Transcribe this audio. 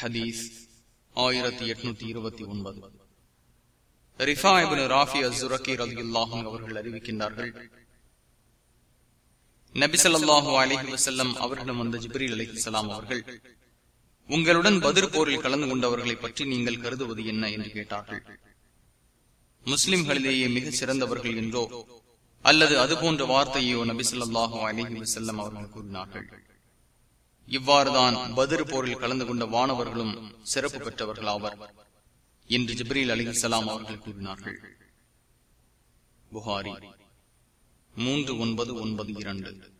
ஹதீஸ் ஆயிரத்தி எட்நூத்தி இருபத்தி ஒன்பது. ரிஃபா ராஃபி அசுரக்கி ரலியுல்லாஹும் அவர்கள் அறிவிக்கின்றார்கள். நபிசல்லாஹு அலஹி வசல்லம் அவர்களிடம் வந்த ஜிப்ரீல் அலிஹிசலாம் அவர்கள் உங்களுடன் பதிர் போரில் கலந்து கொண்டவர்களை பற்றி நீங்கள் கருதுவது என்ன? என்று கேட்டார்கள். முஸ்லிம்களிலேயே மிக சிறந்தவர்கள் என்றோ அல்லது அதுபோன்ற வார்த்தையோ நபிசல்லாஹு அலிஹி வசல்லம் அவர்கள் கூறினார்கள். இவ்வாறுதான் பதிர் போரில் கலந்து கொண்ட வானவர்களும் சிறப்பு பெற்றவர்கள் ஆவர் என்று ஜிப்ரீல் அலிஹலாம் அவர்கள் கூறினார்கள். புகாரி மூன்று ஒன்பது ஒன்பது இரண்டு.